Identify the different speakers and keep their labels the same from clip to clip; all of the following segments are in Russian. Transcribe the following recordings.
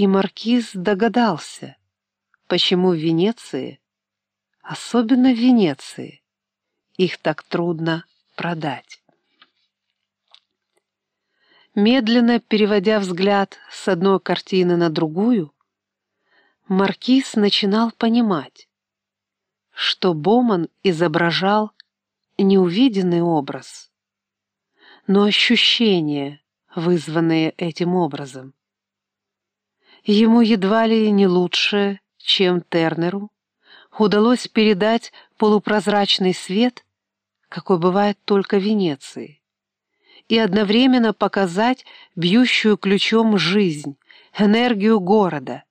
Speaker 1: И маркиз догадался, почему в Венеции, особенно в Венеции, их так трудно продать. Медленно переводя взгляд с одной картины на другую, маркиз начинал понимать, что Боман изображал не увиденный образ, но ощущения, вызванные этим образом. Ему едва ли не лучше, чем Тернеру, удалось передать полупрозрачный свет, какой бывает только в Венеции, и одновременно показать бьющую ключом жизнь, энергию города.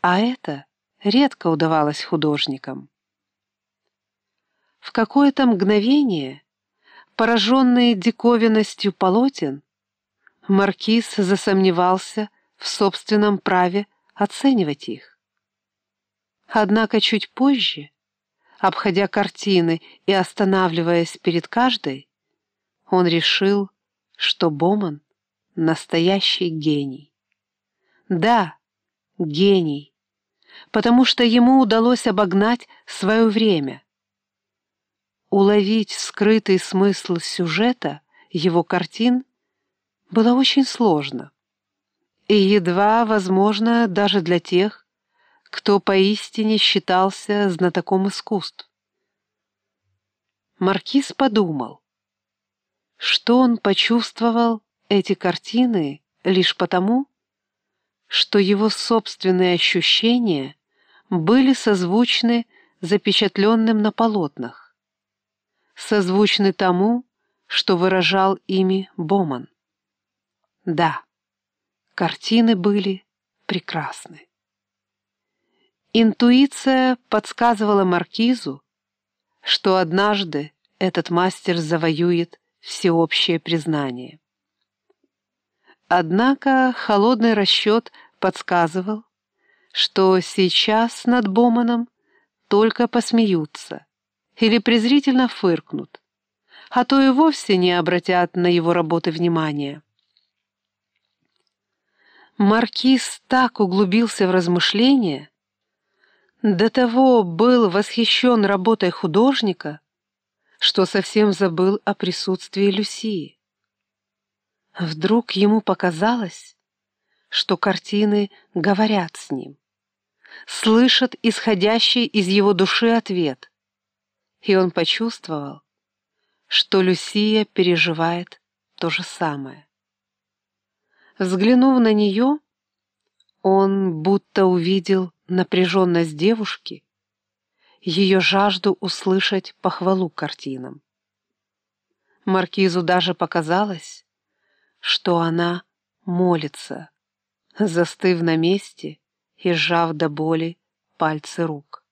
Speaker 1: А это редко удавалось художникам. В какое-то мгновение, пораженный диковинностью полотен, маркиз засомневался в собственном праве оценивать их. Однако чуть позже, обходя картины и останавливаясь перед каждой, он решил, что Боман — настоящий гений. Да, гений, потому что ему удалось обогнать свое время — уловить скрытый смысл сюжета его картин было очень сложно и едва возможно даже для тех, кто поистине считался знатоком искусств. Маркиз подумал, что он почувствовал эти картины лишь потому, что его собственные ощущения были созвучны запечатленным на полотнах созвучны тому, что выражал ими Боман. Да, картины были прекрасны. Интуиция подсказывала Маркизу, что однажды этот мастер завоюет всеобщее признание. Однако холодный расчет подсказывал, что сейчас над Боманом только посмеются, или презрительно фыркнут, а то и вовсе не обратят на его работы внимания. Маркиз так углубился в размышления, до того был восхищен работой художника, что совсем забыл о присутствии Люсии. Вдруг ему показалось, что картины говорят с ним, слышат исходящий из его души ответ и он почувствовал, что Люсия переживает то же самое. Взглянув на нее, он будто увидел напряженность девушки, ее жажду услышать похвалу картинам. Маркизу даже показалось, что она молится, застыв на месте и сжав до боли пальцы рук.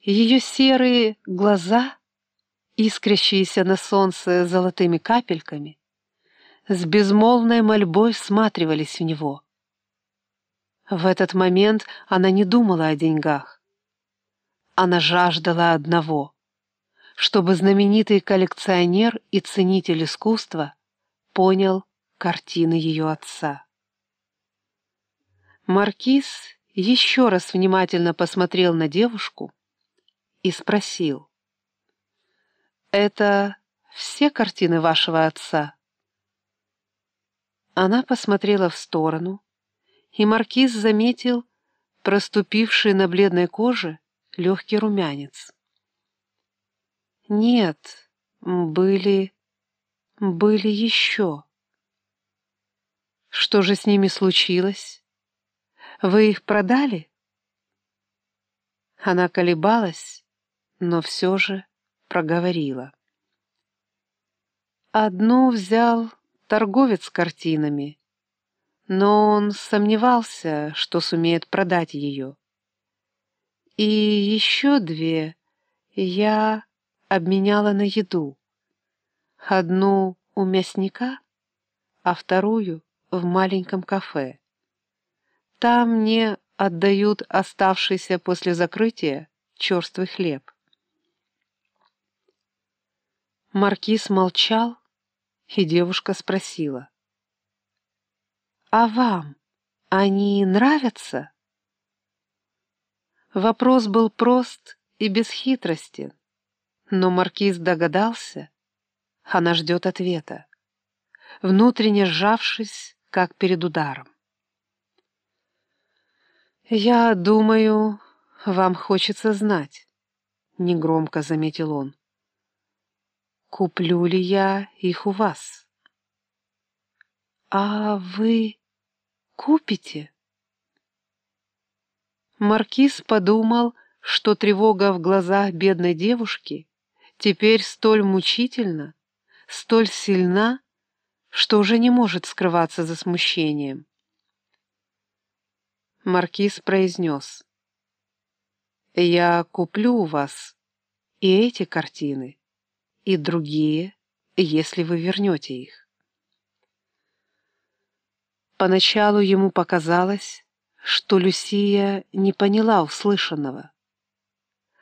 Speaker 1: Ее серые глаза, искрящиеся на солнце золотыми капельками, с безмолвной мольбой всматривались в него. В этот момент она не думала о деньгах. Она жаждала одного, чтобы знаменитый коллекционер и ценитель искусства понял картины ее отца. Маркиз еще раз внимательно посмотрел на девушку, и спросил. «Это все картины вашего отца?» Она посмотрела в сторону, и маркиз заметил проступивший на бледной коже легкий румянец. «Нет, были... были еще...» «Что же с ними случилось? Вы их продали?» Она колебалась, но все же проговорила. Одну взял торговец картинами, но он сомневался, что сумеет продать ее. И еще две я обменяла на еду. Одну у мясника, а вторую в маленьком кафе. Там мне отдают оставшийся после закрытия черствый хлеб. Маркиз молчал, и девушка спросила. «А вам Они нравятся? Вопрос был прост и бесхитростен, но маркиз догадался, она ждет ответа, внутренне сжавшись, как перед ударом. «Я думаю, вам хочется знать», — негромко заметил он. «Куплю ли я их у вас?» «А вы купите?» Маркиз подумал, что тревога в глазах бедной девушки теперь столь мучительна, столь сильна, что уже не может скрываться за смущением. Маркиз произнес. «Я куплю у вас и эти картины, и другие, если вы вернете их». Поначалу ему показалось, что Люсия не поняла услышанного.